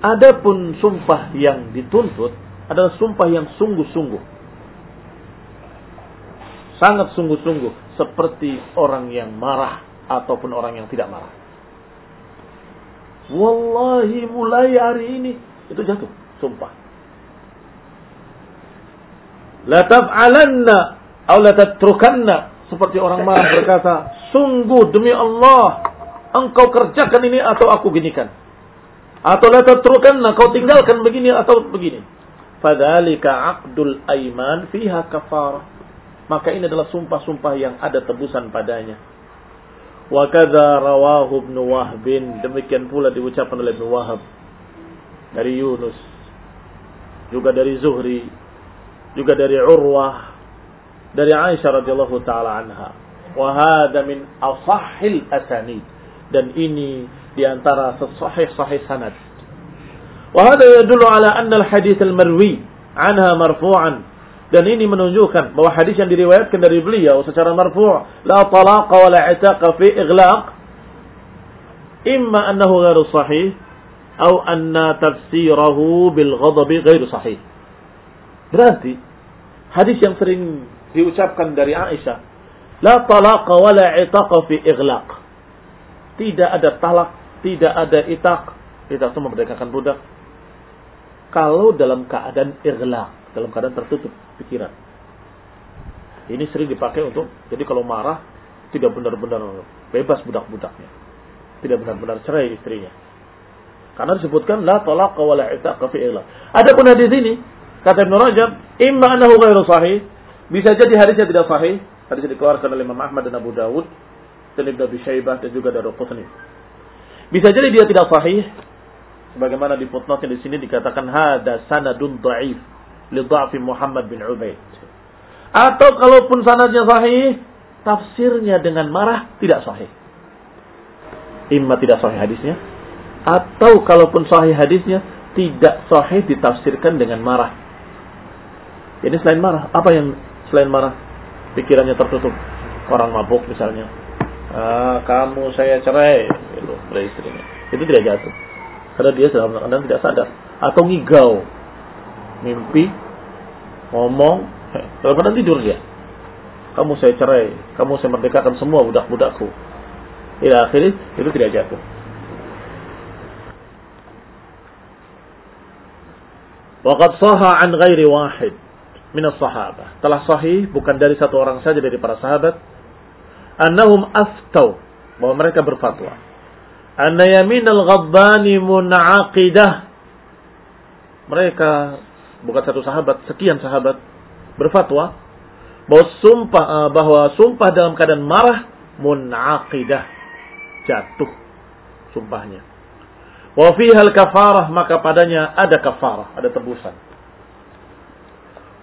Speaker 1: Adapun sumpah yang dituntut adalah sumpah yang sungguh-sungguh. Sangat sungguh-sungguh seperti orang yang marah ataupun orang yang tidak marah. Wallahi mulai hari ini itu jatuh sumpah. La taf'alanna atau la tatrukanna seperti orang marah berkata, sungguh demi Allah engkau kerjakan ini atau aku ginikan. Atau la tatrukanna kau tinggalkan begini atau begini. Fadzalika aqdul aiman fiha kafar. Maka ini adalah sumpah-sumpah yang ada tebusan padanya. Wa kadza rawahu Ibnu Wahb. Demikian pula diucapkan oleh Ibnu Wahab dari Yunus. Juga dari Zuhri. Juga dari Urwah. Dari Aisyah radhiyallahu taala anha. Wa hadha min asahhil asanid. Dan ini di antara sahih-sahih sanad. Wa hadha yadullu ala anna al-hadits al-marwi anha marfu'an dan ini menunjukkan bahwa hadis yang diriwayatkan dari beliau secara marfu' la talaqa wa la itaqa fi ighlaq imma annahu ghairu sahih atau anna tafsirahu bil ghadabi ghairu sahih. Berarti hadis yang sering diucapkan dari Aisyah la talaqa wa la itaqa fi ighlaq. Tidak ada talak tidak ada itak, itak itu memerdekakan budak. Kalau dalam keadaan irlaq, dalam keadaan tertutup pikiran. Ini sering dipakai untuk, jadi kalau marah, tidak benar-benar bebas budak-budaknya. Tidak benar-benar cerai istrinya. Karena disebutkan la talaq wa la itaq fi irlaq. Adapun hadis ini, kata Ibnu Rajab, imma annahu ghairu sahih, bisa jadi hadisnya tidak sahih. Hadis dikeluarkan oleh Imam Ahmad dan Abu Dawud dan Ibnu Abi Syaibah dan juga dari Qutni. Bisa jadi dia tidak sahih. Sebagaimana di footnote di sini dikatakan hada sanadun dhaif li dha'fi Muhammad bin Ubaid. Atau kalaupun sanadnya sahih, tafsirnya dengan marah tidak sahih. Imma tidak sahih hadisnya atau kalaupun sahih hadisnya tidak sahih ditafsirkan dengan marah. Jadi selain marah, apa yang selain marah? Pikirannya tertutup. Orang mabuk misalnya, ah, kamu saya cerai oleh istrinya. Itu tidak jatuh. Karena dia dalam keadaan tidak sadar. Atau ngigau. Mimpi, ngomong, dalam keadaan tidur dia. Kamu saya cerai, kamu saya merdekakan semua budak-budakku. Ila akhirnya itu tidak jatuh. Waqad saha an ghairi wahid min as-sahabah. Telah sahih bukan dari satu orang saja dari para sahabat annahum aftau bahwa mereka berfatwa anna yamin al-ghabbani mun'aqidah. Mereka bukan satu sahabat, sekian sahabat berfatwa bahwa sumpah eh, bahwa sumpah dalam keadaan marah mun'aqidah jatuh sumpahnya. Wa fiha kafarah maka padanya ada kafarah, ada tebusan.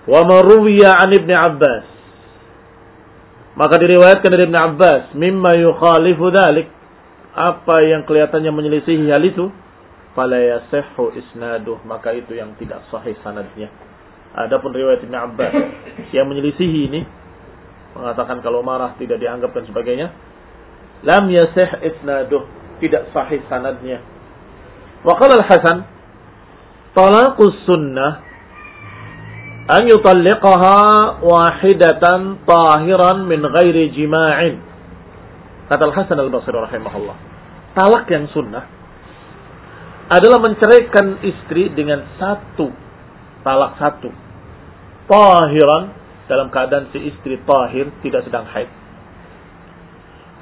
Speaker 1: Wa maruwiya an Ibnu Abbas. Maka diriwayatkan dari Ibnu Abbas mimma yukhalifu dzalik apa yang kelihatannya menyelisihi hal itu fala yasihhu isnaduh maka itu yang tidak sahih sanadnya. Adapun riwayat Ibnu Abbas yang menyelisihi ini mengatakan kalau marah tidak dianggap dan sebagainya lam yasih isnaduh tidak sahih sanadnya. Wa qala al-Hasan talaqus sunnah an yutalliqaha wahidatan tahiran min ghairi jima'in. Kata Al-Hasan Al-Basri rahimahullah. Talak yang sunnah adalah menceraikan istri dengan satu talak satu. Tahiran dalam keadaan si istri tahir tidak sedang haid.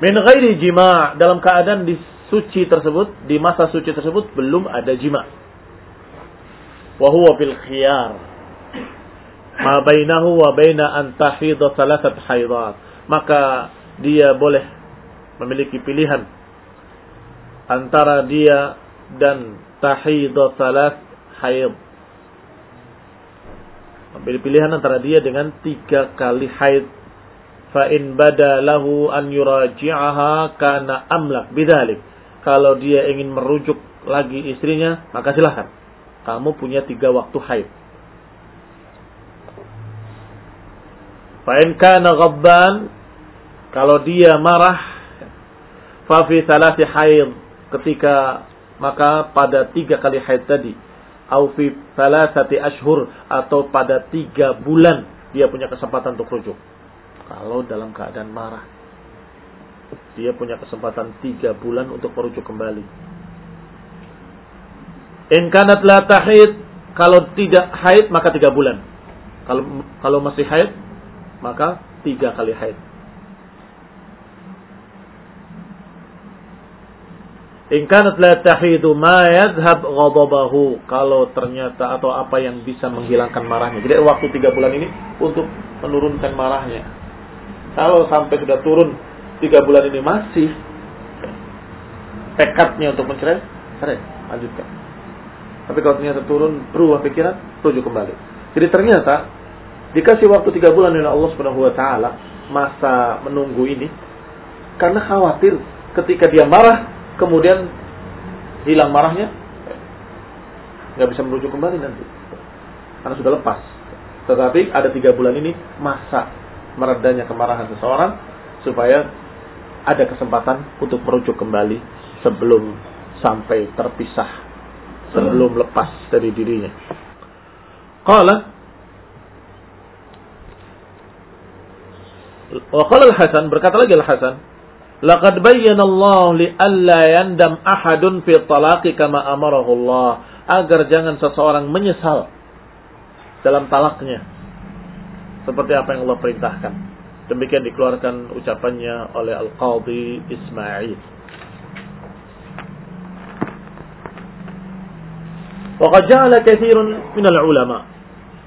Speaker 1: Min ghairi jima' dalam keadaan di suci tersebut, di masa suci tersebut belum ada jima'. Wa huwa bil khiyar ma bainahu wa baina an tahidha thalathat haidat maka dia boleh memiliki pilihan antara dia dan tahidha thalath haid. Memilih pilihan antara dia dengan tiga kali haid. Fa in bada lahu an yuraji'aha kana amlak bidzalik. Kalau dia ingin merujuk lagi istrinya maka silahkan kamu punya tiga waktu haid. Fa'in kana ghabban kalau dia marah fa fi thalathi haid ketika maka pada tiga kali haid tadi au fi thalathati ashhur atau pada tiga bulan dia punya kesempatan untuk rujuk. Kalau dalam keadaan marah dia punya kesempatan tiga bulan untuk merujuk kembali. In la tahid kalau tidak haid maka tiga bulan. Kalau kalau masih haid maka tiga kali haid. In kanat la tahidu ma yadhhab ghadabahu. Kalau ternyata atau apa yang bisa menghilangkan marahnya. Jadi waktu tiga bulan ini untuk menurunkan marahnya. Kalau sampai sudah turun tiga bulan ini masih tekadnya untuk mencerai, cerai, lanjutkan. Tapi kalau ternyata turun berubah pikiran, tuju kembali. Jadi ternyata Dikasih waktu tiga bulan oleh Allah Subhanahu Wa Taala masa menunggu ini karena khawatir ketika dia marah kemudian hilang marahnya nggak bisa merujuk kembali nanti karena sudah lepas. Tetapi ada tiga bulan ini masa meredanya kemarahan seseorang supaya ada kesempatan untuk merujuk kembali sebelum sampai terpisah sebelum lepas dari dirinya. Qala Wa qala al-Hasan berkata lagi al-Hasan, Laqad bayyana Allah li alla yandam ahadun fi talaqi kama amarahu Allah. Agar jangan seseorang menyesal dalam talaknya. Seperti apa yang Allah perintahkan. Demikian dikeluarkan ucapannya oleh Al-Qadhi Ismail. Waqad ja'ala katsirun min al-ulama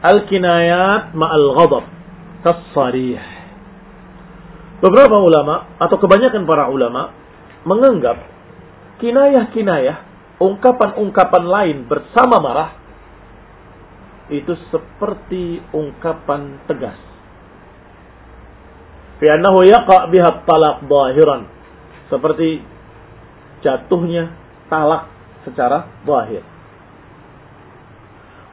Speaker 1: al-kinayat ma al-ghadab kas-sarih Beberapa ulama atau kebanyakan para ulama menganggap kinayah-kinayah, ungkapan-ungkapan lain bersama marah itu seperti ungkapan tegas. Fi'annahu yaqa' biha talaq zahiran. Seperti jatuhnya talak secara zahir.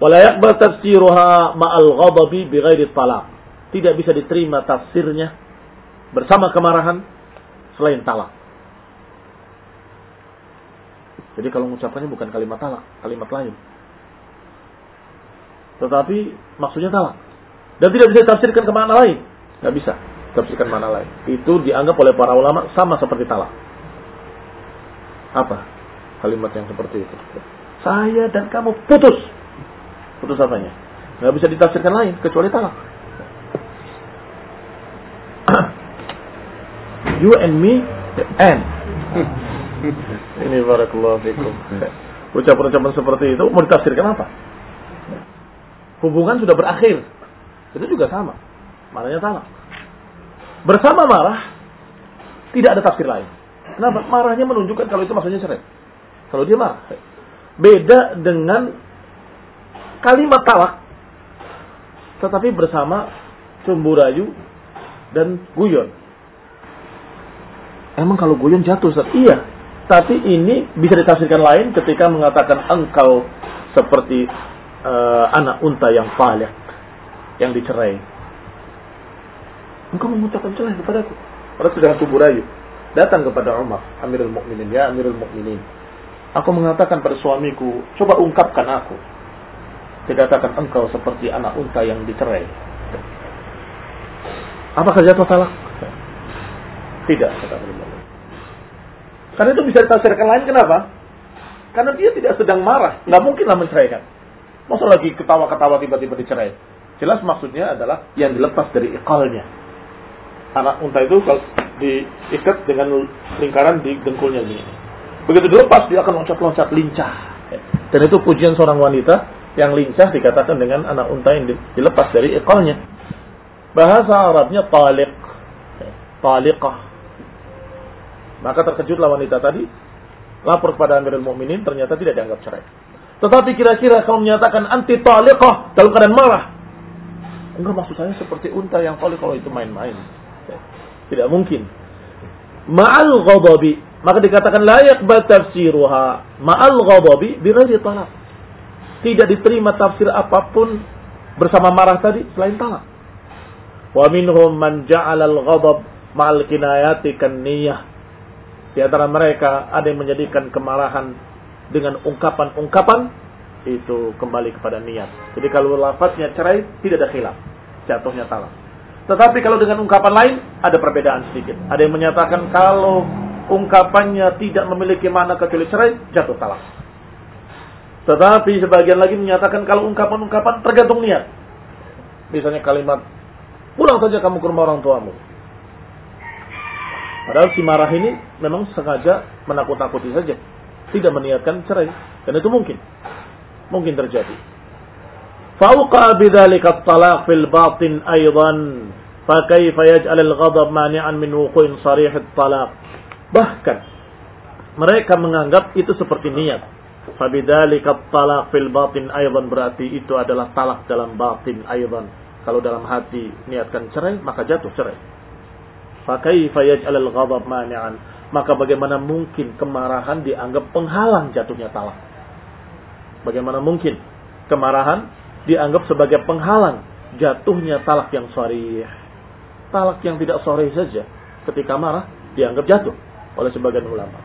Speaker 1: Wala yaqbal tafsiruha ma'al ghadabi bighairi talaq. Tidak bisa diterima tafsirnya bersama kemarahan selain talak. Jadi kalau mengucapkannya bukan kalimat talak, kalimat lain. Tetapi maksudnya talak. Dan tidak bisa ditafsirkan ke mana lain. Tidak bisa tafsirkan mana lain. Itu dianggap oleh para ulama sama seperti talak. Apa? Kalimat yang seperti itu. Saya dan kamu putus. Putus apanya? Tidak bisa ditafsirkan lain kecuali talak. you and me the end. Ini barakallahu fikum. Ucapan-ucapan seperti itu mau ditafsirkan apa? Hubungan sudah berakhir. Itu juga sama. Maknanya talak. Bersama marah, tidak ada tafsir lain. Kenapa? Marahnya menunjukkan kalau itu maksudnya cerai. Kalau dia marah. Beda dengan kalimat talak. Tetapi bersama cumbu rayu dan guyon. Emang kalau guyon jatuh Ustaz? Iya. Tapi ini bisa ditafsirkan lain ketika mengatakan engkau seperti uh, anak unta yang falek yang dicerai. Engkau mengucapkan cerai kepadaku. Orang sudah tubuh rayu. Datang kepada Umar, Amirul Mukminin, ya Amirul Mukminin. Aku mengatakan pada suamiku, coba ungkapkan aku. Dikatakan engkau seperti anak unta yang dicerai. Apakah jatuh talak? Tidak, kata Karena itu bisa ditafsirkan lain kenapa? Karena dia tidak sedang marah, nggak mungkinlah menceraikan. Masa lagi ketawa-ketawa tiba-tiba dicerai? Jelas maksudnya adalah yang dilepas dari ikalnya. Anak unta itu kalau diikat dengan lingkaran di dengkulnya ini. Begitu dilepas dia akan loncat-loncat lincah. Dan itu pujian seorang wanita yang lincah dikatakan dengan anak unta yang dilepas dari ikalnya. Bahasa Arabnya taliq. Taliqah. Maka terkejutlah wanita tadi. Lapor kepada Amirul Mukminin ternyata tidak dianggap cerai. Tetapi kira-kira kalau menyatakan anti taliqah dalam keadaan marah. Enggak maksud saya seperti unta yang taliq kalau itu main-main. Tidak mungkin. Ma'al ghadabi. Maka dikatakan layak bal tafsiruha. Ma'al ghadabi bighairi talak. Tidak diterima tafsir apa pun bersama marah tadi selain talak. Wa minhum man ja'ala al-ghadab ma'al kinayati niyah. Di antara mereka ada yang menjadikan kemarahan dengan ungkapan-ungkapan itu kembali kepada niat. Jadi kalau lafaznya cerai tidak ada khilaf, jatuhnya talak. Tetapi kalau dengan ungkapan lain ada perbedaan sedikit. Ada yang menyatakan kalau ungkapannya tidak memiliki makna kecuali cerai, jatuh talak. Tetapi sebagian lagi menyatakan kalau ungkapan-ungkapan tergantung niat. Misalnya kalimat Pulang saja kamu ke rumah orang tuamu. Padahal si marah ini memang sengaja menakut-nakuti saja. Tidak meniatkan cerai. Dan itu mungkin. Mungkin terjadi. Fauqa bidzalika talaq fil batin aidan. Yaj'al al-ghadab mani'an min wuqu'in sarih talaq. Bahkan mereka menganggap itu seperti niat. Fabidzalika talaq fil batin aidan berarti itu adalah talak dalam batin aidan kalau dalam hati niatkan cerai, maka jatuh cerai. Fakaifa yaj'alal ghadab mani'an? Maka bagaimana mungkin kemarahan dianggap penghalang jatuhnya talak? Bagaimana mungkin kemarahan dianggap sebagai penghalang jatuhnya talak yang sorry? Talak yang tidak sorry saja ketika marah dianggap jatuh oleh sebagian ulama.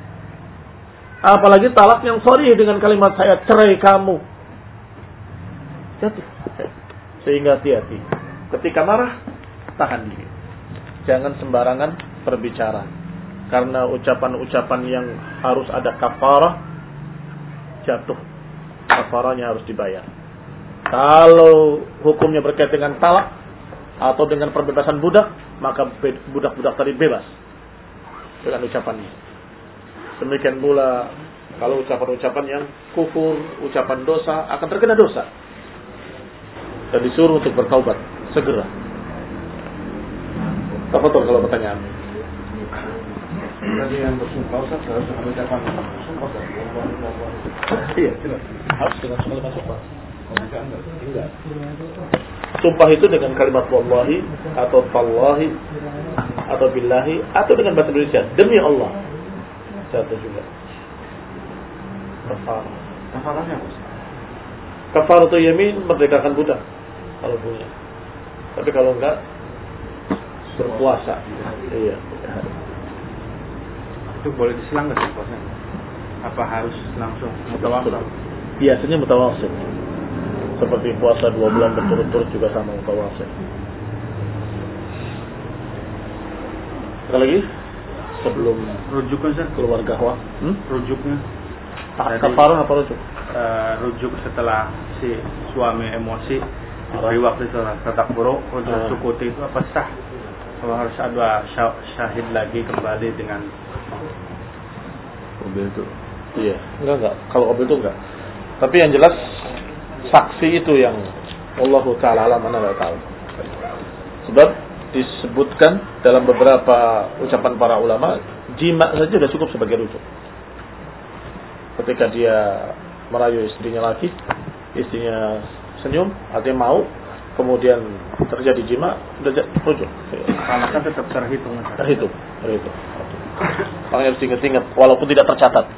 Speaker 1: Apalagi talak yang sorry dengan kalimat saya cerai kamu. Jatuh. Sehingga hati-hati. Ketika marah, tahan diri. Jangan sembarangan berbicara. Karena ucapan-ucapan yang harus ada kafarah, jatuh. Kafarahnya harus dibayar. Kalau hukumnya berkaitan dengan talak, atau dengan perbebasan budak, maka budak-budak tadi bebas dengan ucapannya. Demikian pula kalau ucapan-ucapan yang kufur, ucapan dosa akan terkena dosa dan disuruh untuk bertaubat segera. Tafadhol kalau pertanyaan.
Speaker 2: Tadi yang bersumpah Ustaz harus mengucapkan sumpah
Speaker 1: Iya, harus dengan kalimat sumpah. Enggak. Sumpah itu dengan kalimat wallahi atau tallahi atau billahi atau dengan bahasa Indonesia demi Allah. Jatuh juga. Kafarah.
Speaker 2: Kafarahnya apa?
Speaker 1: Kafaratul yamin merdekakan budak kalau punya. Tapi kalau enggak berpuasa. Iya.
Speaker 2: Itu boleh diselang nggak sih puasanya? Apa harus langsung mutawasil?
Speaker 1: Biasanya mutawasil. Seperti puasa dua bulan berturut-turut juga sama mutawasil. Sekali lagi sebelum
Speaker 2: rujuknya sih
Speaker 1: keluar gahwa. Hmm?
Speaker 2: Rujuknya.
Speaker 1: Kafarah apa rujuk?
Speaker 2: Uh, rujuk setelah si suami emosi di waktu itu tetap buruk untuk uh. sukuti itu apa sah kalau harus ada syahid lagi kembali dengan mobil itu.
Speaker 1: Iya, enggak enggak. Kalau mobil itu enggak. Tapi yang jelas saksi itu yang Allah taala alam mana enggak tahu. Sebab disebutkan dalam beberapa ucapan para ulama, jima saja sudah cukup sebagai rujuk. Ketika dia merayu istrinya lagi, istrinya senyum, artinya mau, kemudian terjadi jima, sudah rujuk.
Speaker 2: Kan tetap terhitung.
Speaker 1: Terhitung, terhitung. Makanya harus ingat-ingat, walaupun tidak tercatat.